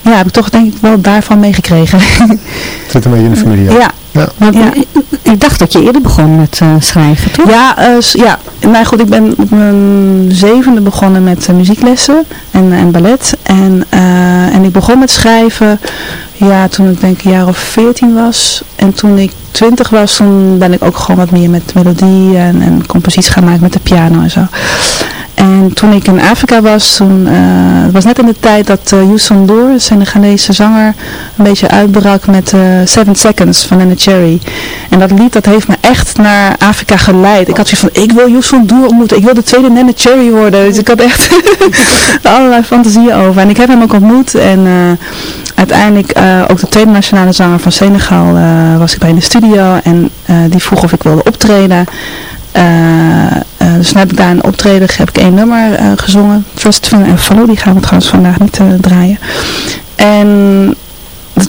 ja, heb ik toch denk ik wel daarvan meegekregen. Zit een beetje in de familie, ja. ja. Maar ja. ik, ik dacht dat je eerder begon met schrijven, toch? Ja, ja. Nou goed, ik ben op mijn zevende begonnen met muzieklessen en, en ballet. En, en ik begon met schrijven ja, toen ik denk een jaar of veertien was. En toen ik twintig was, toen ben ik ook gewoon wat meer met melodie en, en composities gaan maken met de piano en zo. En toen ik in Afrika was, toen, uh, het was net in de tijd dat uh, Youssou N'Dour, de Senegalese zanger, een beetje uitbrak met uh, Seven Seconds van Nana Cherry. En dat lied, dat heeft me echt naar Afrika geleid. Ik had zoiets van, ik wil Youssou N'Dour ontmoeten, ik wil de tweede Nana Cherry worden. Dus ik had echt [LAUGHS] allerlei fantasieën over. En ik heb hem ook ontmoet en uiteindelijk ook de tweede nationale zanger van Senegal was ik bij in de studio. En die vroeg of ik wilde optreden. Uh, uh, dus heb ik daar een optreden, heb ik één nummer uh, gezongen. Trust Fun en Follow, die gaan we trouwens vandaag niet draaien. En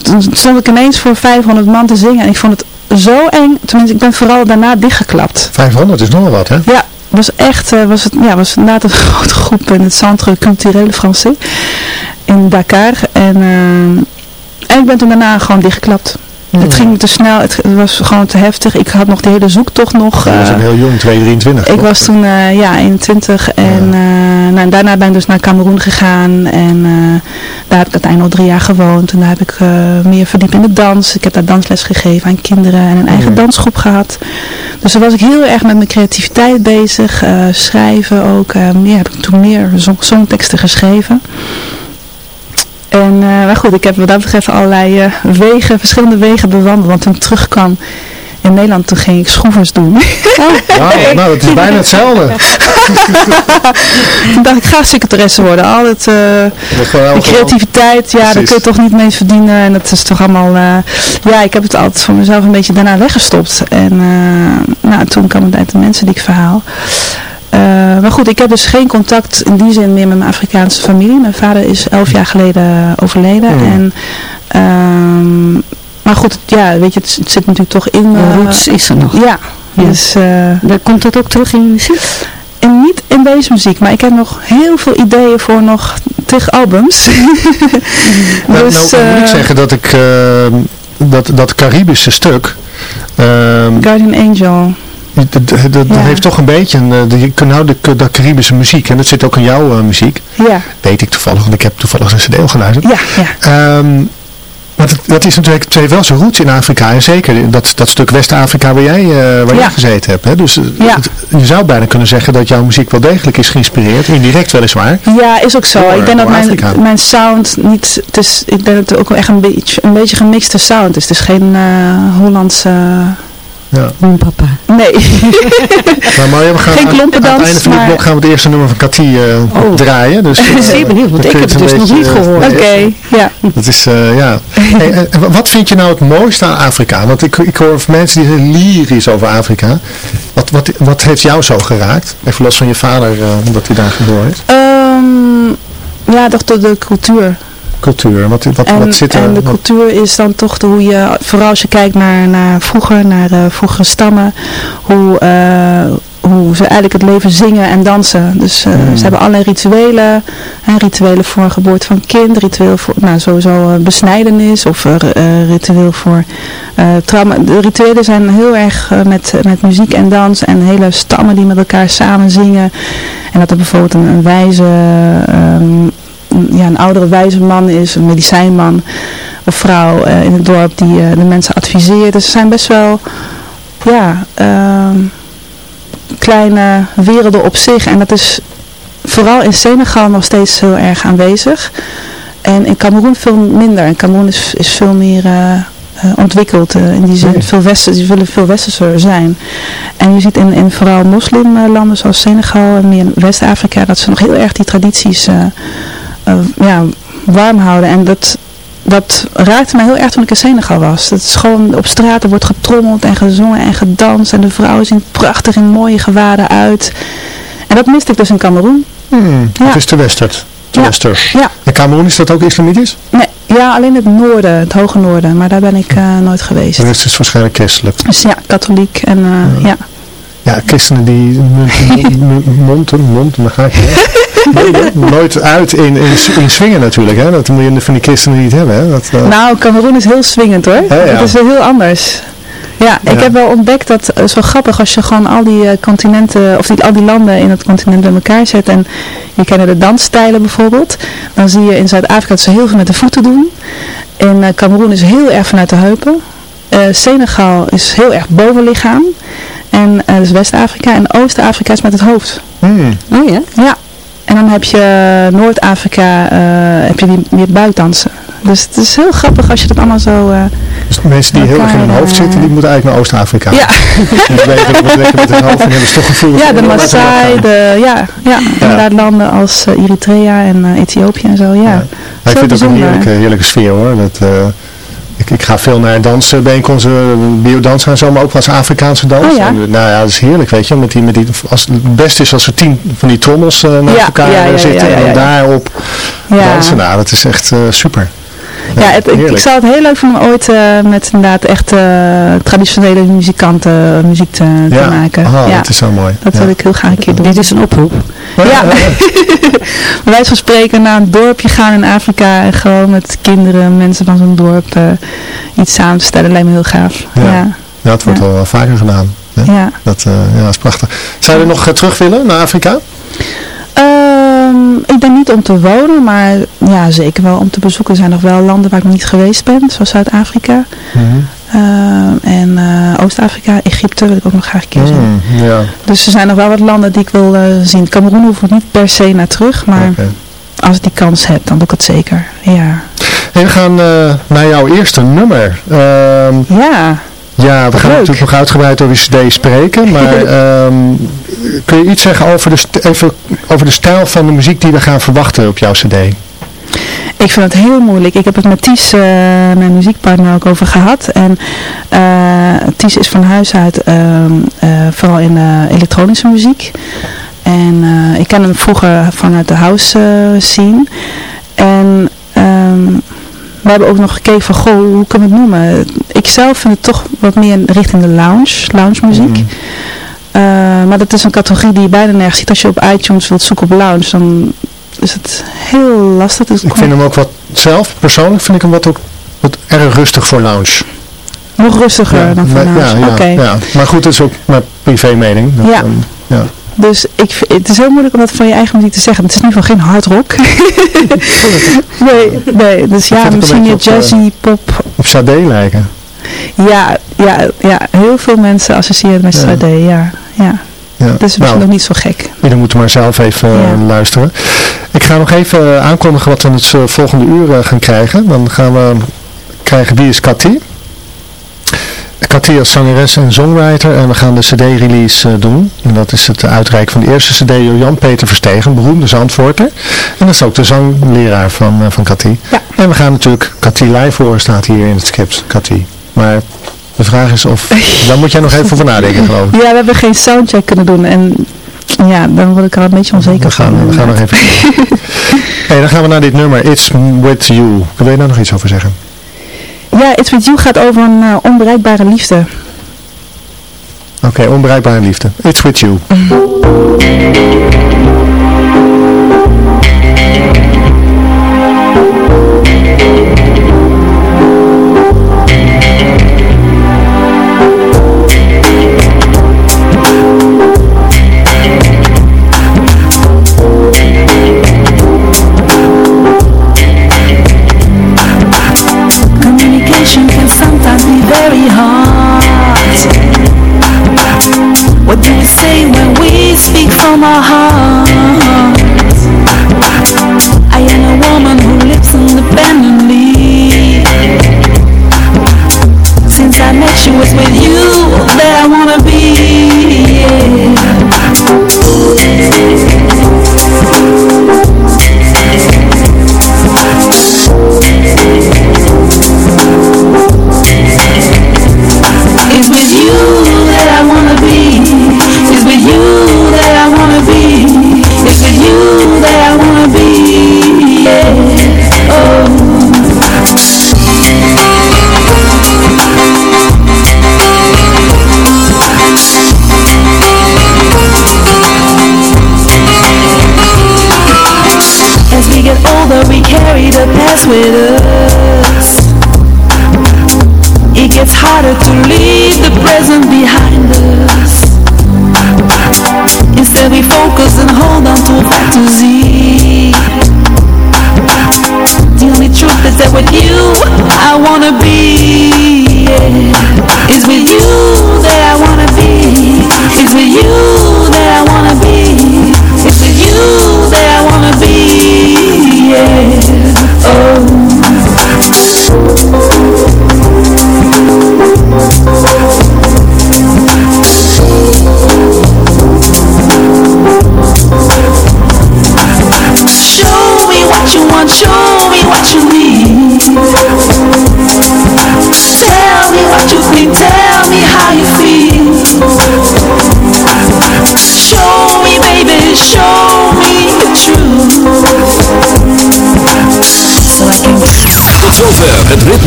toen stond ik ineens voor 500 man te zingen en ik vond het zo eng. Tenminste, ik ben vooral daarna dichtgeklapt. 500 is nogal wat, hè? Ja, was echt, was het, ja, was inderdaad een [LAUGHS] grote groep in het Centre Culturel Français in Dakar. En, en ik ben toen daarna gewoon dichtgeklapt. Het ging te snel, het was gewoon te heftig. Ik had nog de hele zoektocht nog. Je was ook heel jong, 2, 23. Ik was toen uh, ja, 21 en, uh, nou, daarna ben ik dus naar Cameroen gegaan. En uh, daar heb ik uiteindelijk nog drie jaar gewoond. En daar heb ik meer verdiept in de dans. Ik heb daar dansles gegeven aan kinderen en een eigen dansgroep gehad. Dus daar was ik heel erg met mijn creativiteit bezig. schrijven ook. ja, heb ik toen meer songteksten geschreven. En, uh, maar goed, ik heb wat dat betreft allerlei uh, wegen, verschillende wegen bewandeld. Want toen ik terugkwam in Nederland toen ging ik schroevers doen. [LAUGHS] Nou, nou, dat is bijna hetzelfde. [LAUGHS] toen dacht ik graag secretaresse worden. Eh, gewoon die elke- creativiteit, ja, daar kun je toch niet mee verdienen. En dat is toch allemaal, eh, ja, ik heb het altijd voor mezelf een beetje daarna weggestopt. En eh, nou, toen kwam het uit de mensen die ik verhaal. Eh, maar goed, ik heb dus geen contact in die zin meer met mijn Afrikaanse familie. Mijn vader is elf jaar geleden overleden. Hmm. En, ehm, maar goed, ja, weet je, het, het zit natuurlijk toch in... De eh, roots is er nog. Ja, Ja. dus... eh, Daar komt dat ook terug in je muziek? en niet in deze muziek, maar ik heb nog heel veel ideeën voor nog tig albums. [LAUGHS] Nou, dus, nou moet ik zeggen dat ik eh, dat, dat Caribische stuk, ehm, Guardian Angel. Dat, dat, dat Ja. heeft toch een beetje, een, eh, de, je kunt nou de, Caribische muziek, en dat zit ook in jouw eh, muziek, Ja, weet ik toevallig, want ik heb toevallig een cd geluisterd. ja, ja. Ehm, maar dat, dat is natuurlijk, heeft wel zijn roots in Afrika. En zeker dat, dat stuk West-Afrika waar jij, eh, waar Ja. jij gezeten hebt. Hè? Dus eh, Ja. het- je zou bijna kunnen zeggen dat jouw muziek wel degelijk is geïnspireerd. Indirect weliswaar. Ja, is ook zo. Door- ik denk dat mijn, Afrika. mijn sound niet, het is, ik denk dat het ook wel echt een beetje, een beetje gemixte sound is. Het is geen eh, Hollandse, Ja. Mijn papa. nee. [LAUGHS] Nou, maar we gaan Geen aan- klompendans, Aan het einde van dit maar- blok gaan we het eerste nummer van Cathy eh, Oh. draaien. Dus, [LAUGHS] Ik ben zeer benieuwd, want ik heb het dus nog niet eh, gehoord. Oké, ja. Dat is, eh, ja. Hey, wat vind je nou het mooiste aan Afrika? Want ik, ik hoor van mensen die zijn lyrisch over Afrika. Wat, wat, wat heeft jou zo geraakt? Even los van je vader, eh, omdat hij daar geboren is. Ehm, ja, toch de, de cultuur. Cultuur, wat, wat, En, wat zit er? en de cultuur is dan toch de, hoe je, vooral als je kijkt naar, naar vroeger, naar eh, vroegere stammen, hoe, eh, hoe ze eigenlijk het leven zingen en dansen. Dus eh, Hmm. ze hebben allerlei rituelen, hè, rituelen voor geboorte van kind, ritueel voor, nou sowieso eh, besnijdenis of ritueel voor trauma. De rituelen zijn heel erg met, met muziek en dans en hele stammen die met elkaar samen zingen. En dat er bijvoorbeeld een, een wijze, ehm, een- ja, een oudere wijze man is, een medicijnman of vrouw eh, in het dorp die eh, de mensen adviseert. Dus ze zijn best wel, ja, ehm, kleine werelden op zich. En dat is vooral in Senegal nog steeds heel erg aanwezig. En in Cameroen veel minder. En Cameroen is, is veel meer eh, ontwikkeld. in die zin, Nee. veel westers, die willen veel westerser zijn. En je ziet in, in vooral moslimlanden zoals Senegal en meer West-Afrika, dat ze nog heel erg die tradities ja, warm houden. En dat, dat raakte mij heel erg toen ik in Senegal was. Dat is gewoon op straten wordt getrommeld en gezongen en gedanst. En de vrouwen zien prachtig in mooie gewaden uit. En dat miste ik dus in Cameroen. Hmm, Ja. Het is te westerd. Te Ja. westers. Ja. En Cameroen, is dat ook islamitisch? Nee, ja, alleen het noorden, het hoge noorden. Maar daar ben ik eh, nooit geweest. De rest is waarschijnlijk christelijk. Dus ja, katholiek en eh, ja. Ja, christenen die monten, monten, dan ga ik. [LAUGHS] [LAUGHS] nooit uit in, in, in swingen natuurlijk. Hè? Dat moet je van die christenen niet hebben. Hè? Dat, eh, Nou, Cameroen is heel swingend hoor. Ja, ja. Het is wel heel anders. Ja, ik Ja. heb wel ontdekt dat het is wel grappig als je gewoon al die eh, continenten, of die, al die landen in het continent bij elkaar zet. En je kent de dansstijlen bijvoorbeeld. Dan zie je in Zuid-Afrika dat ze heel veel met de voeten doen. In eh, Cameroen is heel erg vanuit de heupen. Eh, Senegal is heel erg bovenlichaam. En eh dus West-Afrika. En Oost-Afrika is met het hoofd. hmm. Oh ja? Ja. En dan heb je Noord-Afrika, eh, heb je die meer buikdansen. Dus het is heel grappig als je dat allemaal zo... eh, Dus de mensen die heel erg in hun hoofd eh, zitten, die moeten eigenlijk naar Oost-Afrika. ja. [LAUGHS] Lekker met hun hoofd en hebben ze toch gevoel Ja, de Maasai, de, ja, ja, inderdaad landen als Eritrea en Ethiopië en zo, ja. Ik vind het ook een heerlijke, heerlijke sfeer hoor. Dat, ik, ik ga veel naar dansbijeenkomsten, biodansen en zo, maar ook wel eens Afrikaanse dans. Oh ja? En, nou ja, dat is heerlijk, weet je. Met die, met die, als, het beste is als er tien van die trommels eh, naast Ja, elkaar ja, ja, eh, ja, zitten ja, ja, en ja. daarop Ja. dansen. Nou, dat is echt eh, super. Ja, het, ik, ik zou het heel leuk vinden om ooit eh, met inderdaad echt eh, traditionele muzikanten eh, muziek te, te Ja, maken. Ah, ja, dat is zo mooi. dat ja. wil ik heel graag een keer doen. Dit is een oproep. Ja, bij wijze van spreken naar een dorpje gaan in Afrika en gewoon met kinderen, mensen van zo'n dorp eh, iets samen te stellen, lijkt me heel gaaf. Ja. Ja, Ja, het wordt Ja. al wel vaker gedaan. hè. ja. Dat, eh, ja, dat is prachtig. Zou je nog terug willen naar Afrika? Ehm, ik ben niet om te wonen, maar ja, zeker wel om te bezoeken. Er zijn nog wel landen waar ik nog niet geweest ben, zoals Zuid-Afrika ehm, en eh, Oost-Afrika, Egypte wil ik ook nog graag een keer zien. Hmm, ja, Dus er zijn nog wel wat landen die ik wil eh, zien. Cameroen hoef ik niet per se naar terug, maar als ik die kans heb, dan doe ik het zeker. Ja. En we gaan eh, naar jouw eerste nummer. Ehm, Ja. Ja, we gaan Leuk. natuurlijk nog uitgebreid over je cd spreken, maar [LAUGHS] ehm, kun je iets zeggen over de, even over de stijl van de muziek die we gaan verwachten op jouw cd? Ik vind het heel moeilijk. Ik heb het met Ties, eh, mijn muziekpartner, ook over gehad. En eh, Ties is van huis uit eh, vooral in elektronische muziek. En ik ken hem vroeger vanuit de house scene. En ehm, we hebben ook nog gekeken van, goh, hoe kunnen we het noemen? Ik zelf vind het toch wat meer richting de lounge, lounge muziek. Eh, maar dat is een categorie die je bijna nergens ziet. Als je op iTunes wilt zoeken op lounge, dan is het heel lastig. Dus Ik vind hem ook wat, zelf persoonlijk vind ik hem wat ook wat erg rustig voor lounge. Nog rustiger dan maar- van ja, ja, Oké. ja. Maar goed, dat is ook mijn privé mening. Dat, Ja. ehm, ja. Dus ik, het is heel moeilijk om dat van je eigen muziek te zeggen. Het is in ieder geval geen hard rock. [LAUGHS] nee, nee. Dus ja, misschien meer beetje op, jazzy, pop. Op Sade lijken. Ja, ja, ja, heel veel mensen associëren met Ja. Sade. Ja, ja. Is misschien Nou, nog niet zo gek. Jullie moeten maar zelf even eh, Ja. luisteren. Ik ga nog even eh, aankondigen wat we in het eh, volgende uur eh, gaan krijgen. Dan gaan we krijgen Wie is Cathy? Cathy als zangeres en songwriter. En we gaan de cd-release eh, doen. En dat is het uitreiken van de eerste cd door Jan-Peter Verstegen, beroemde Zandvoorter. En dat is ook de zangleraar van, eh, van Cathy. Ja. En we gaan natuurlijk Cathy live horen, staat hier in het script. Cathy. Maar de vraag is of... [LAUGHS] Daar moet jij nog even over nadenken, geloof ik. Ja, we hebben geen soundcheck kunnen doen. En ja, dan word ik er een beetje onzeker We gaan, van. we gaan nog even [LAUGHS] hey, dan gaan we naar dit nummer, It's With You. Wil je daar nog iets over zeggen? Ja, It's With You gaat over een eh, onbereikbare liefde. Oké, onbereikbare liefde. It's With You.